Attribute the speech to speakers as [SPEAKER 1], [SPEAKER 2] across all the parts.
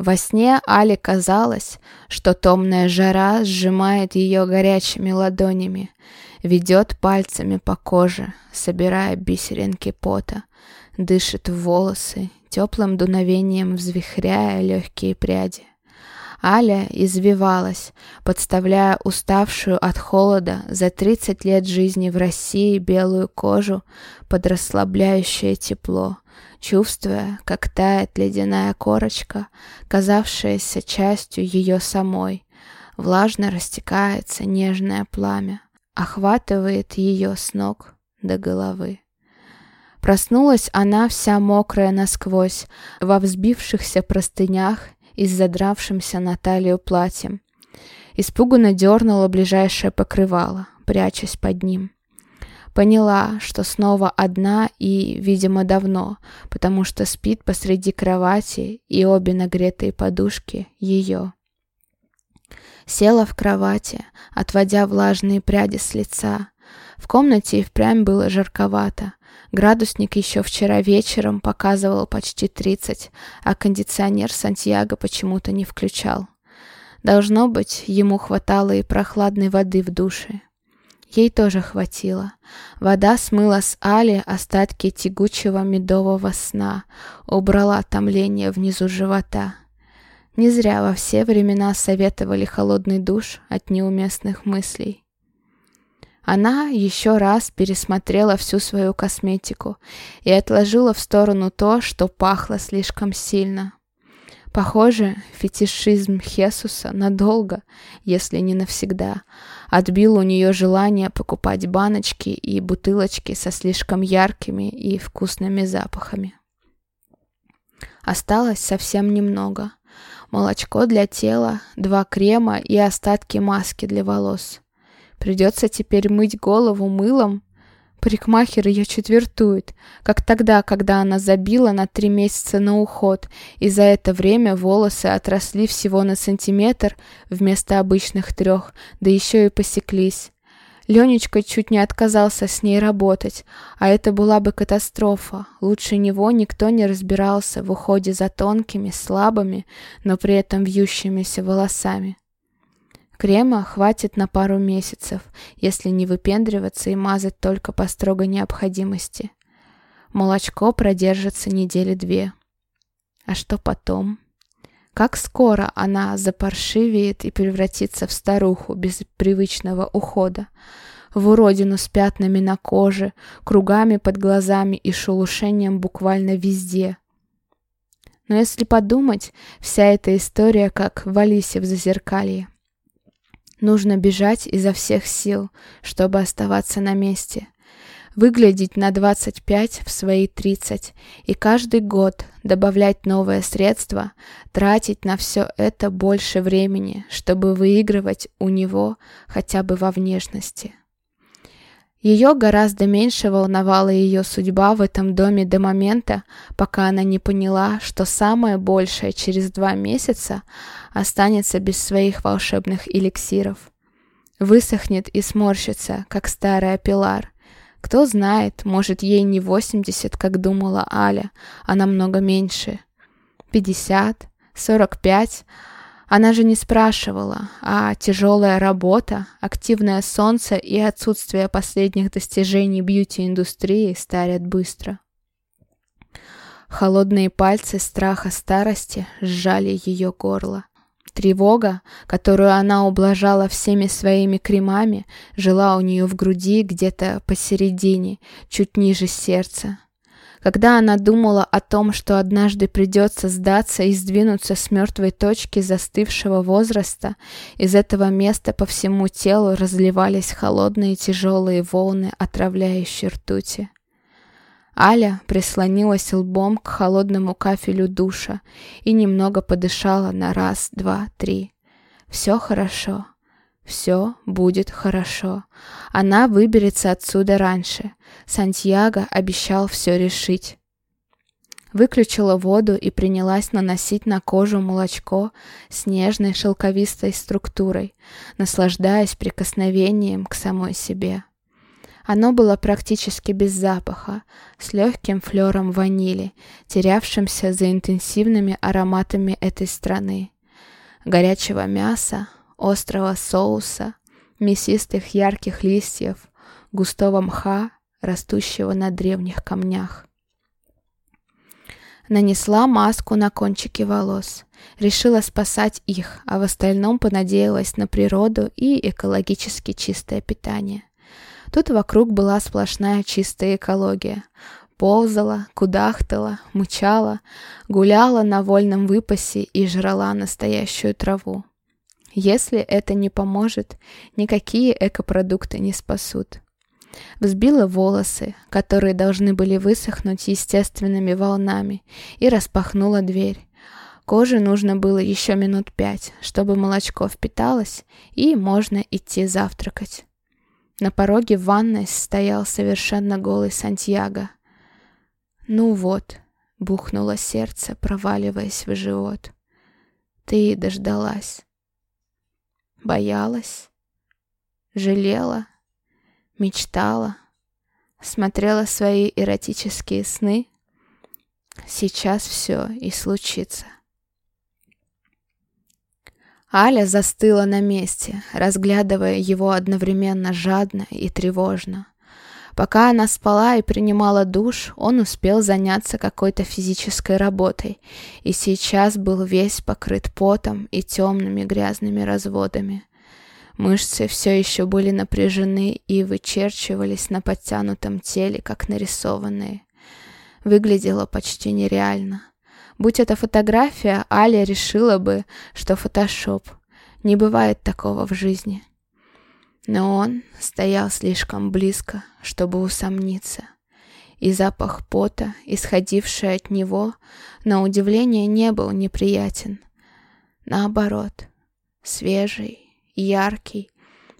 [SPEAKER 1] Во сне Але казалось, что томная жара сжимает ее горячими ладонями, ведет пальцами по коже, собирая бисеринки пота, дышит в волосы, теплым дуновением взвихряя легкие пряди. Аля извивалась, подставляя уставшую от холода за 30 лет жизни в России белую кожу под расслабляющее тепло, чувствуя, как тает ледяная корочка, казавшаяся частью ее самой. Влажно растекается нежное пламя, охватывает ее с ног до головы. Проснулась она вся мокрая насквозь, во взбившихся простынях и с задравшимся на талию платьем. Испуганно дернула ближайшее покрывало, прячась под ним. Поняла, что снова одна и, видимо, давно, потому что спит посреди кровати, и обе нагретые подушки ее. Села в кровати, отводя влажные пряди с лица. В комнате и впрямь было жарковато. Градусник еще вчера вечером показывал почти 30, а кондиционер Сантьяго почему-то не включал. Должно быть, ему хватало и прохладной воды в душе. Ей тоже хватило. Вода смыла с Али остатки тягучего медового сна, убрала томление внизу живота. Не зря во все времена советовали холодный душ от неуместных мыслей. Она еще раз пересмотрела всю свою косметику и отложила в сторону то, что пахло слишком сильно. Похоже, фетишизм Хесуса надолго, если не навсегда, отбил у нее желание покупать баночки и бутылочки со слишком яркими и вкусными запахами. Осталось совсем немного. Молочко для тела, два крема и остатки маски для волос. Придется теперь мыть голову мылом Парикмахер ее четвертует, как тогда, когда она забила на три месяца на уход, и за это время волосы отросли всего на сантиметр вместо обычных трех, да еще и посеклись. Ленечка чуть не отказался с ней работать, а это была бы катастрофа. Лучше него никто не разбирался в уходе за тонкими, слабыми, но при этом вьющимися волосами. Крема хватит на пару месяцев, если не выпендриваться и мазать только по строгой необходимости. Молочко продержится недели две. А что потом? Как скоро она запаршивеет и превратится в старуху без привычного ухода, в уродину с пятнами на коже, кругами под глазами и шелушением буквально везде. Но если подумать, вся эта история как в Алисе в Зазеркалье. Нужно бежать изо всех сил, чтобы оставаться на месте. Выглядеть на 25 в свои 30 и каждый год добавлять новое средство, тратить на все это больше времени, чтобы выигрывать у него хотя бы во внешности. Ее гораздо меньше волновала ее судьба в этом доме до момента, пока она не поняла, что самое большее через два месяца останется без своих волшебных эликсиров. Высохнет и сморщится, как старая пилар. Кто знает, может ей не 80, как думала Аля, а намного меньше. 50, 45, она же не спрашивала, а тяжелая работа, активное солнце и отсутствие последних достижений бьюти-индустрии старят быстро. Холодные пальцы страха старости сжали ее горло. Тревога, которую она ублажала всеми своими кремами, жила у нее в груди где-то посередине, чуть ниже сердца. Когда она думала о том, что однажды придется сдаться и сдвинуться с мертвой точки застывшего возраста, из этого места по всему телу разливались холодные тяжелые волны отравляющей ртути. Аля прислонилась лбом к холодному кафелю душа и немного подышала на раз, два, три. Все хорошо. Все будет хорошо. Она выберется отсюда раньше. Сантьяго обещал все решить. Выключила воду и принялась наносить на кожу молочко с нежной шелковистой структурой, наслаждаясь прикосновением к самой себе. Оно было практически без запаха, с легким флером ванили, терявшимся за интенсивными ароматами этой страны. Горячего мяса, острого соуса, мясистых ярких листьев, густого мха, растущего на древних камнях. Нанесла маску на кончики волос. Решила спасать их, а в остальном понадеялась на природу и экологически чистое питание. Тут вокруг была сплошная чистая экология. Ползала, кудахтала, мычала, гуляла на вольном выпасе и жрала настоящую траву. Если это не поможет, никакие экопродукты не спасут взбила волосы, которые должны были высохнуть естественными волнами, и распахнула дверь. Коже нужно было еще минут пять, чтобы молочко впиталось, и можно идти завтракать. На пороге в ванной стоял совершенно голый Сантьяго. «Ну вот», — бухнуло сердце, проваливаясь в живот. «Ты дождалась». Боялась? Жалела? мечтала, смотрела свои эротические сны. Сейчас все и случится. Аля застыла на месте, разглядывая его одновременно жадно и тревожно. Пока она спала и принимала душ, он успел заняться какой-то физической работой и сейчас был весь покрыт потом и темными грязными разводами. Мышцы все еще были напряжены и вычерчивались на подтянутом теле, как нарисованные. Выглядело почти нереально. Будь это фотография, Аля решила бы, что фотошоп. Не бывает такого в жизни. Но он стоял слишком близко, чтобы усомниться. И запах пота, исходивший от него, на удивление не был неприятен. Наоборот, свежий, яркий,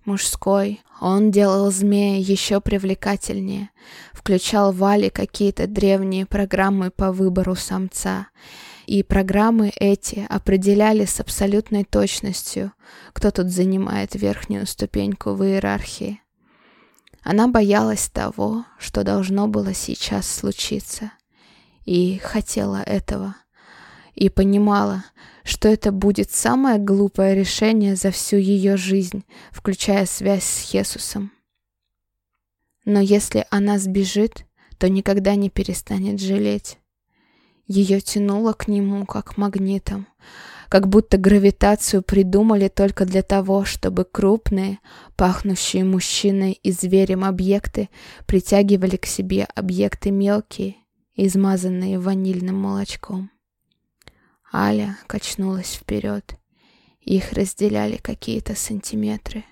[SPEAKER 1] мужской. Он делал змея еще привлекательнее, включал Вале какие-то древние программы по выбору самца. И программы эти определяли с абсолютной точностью, кто тут занимает верхнюю ступеньку в иерархии. Она боялась того, что должно было сейчас случиться. И хотела этого. И понимала, что это будет самое глупое решение за всю ее жизнь, включая связь с Хесусом. Но если она сбежит, то никогда не перестанет жалеть. Ее тянуло к нему как магнитом, как будто гравитацию придумали только для того, чтобы крупные, пахнущие мужчиной и зверем объекты притягивали к себе объекты мелкие, измазанные ванильным молочком. Аля качнулась вперед. Их разделяли какие-то сантиметры.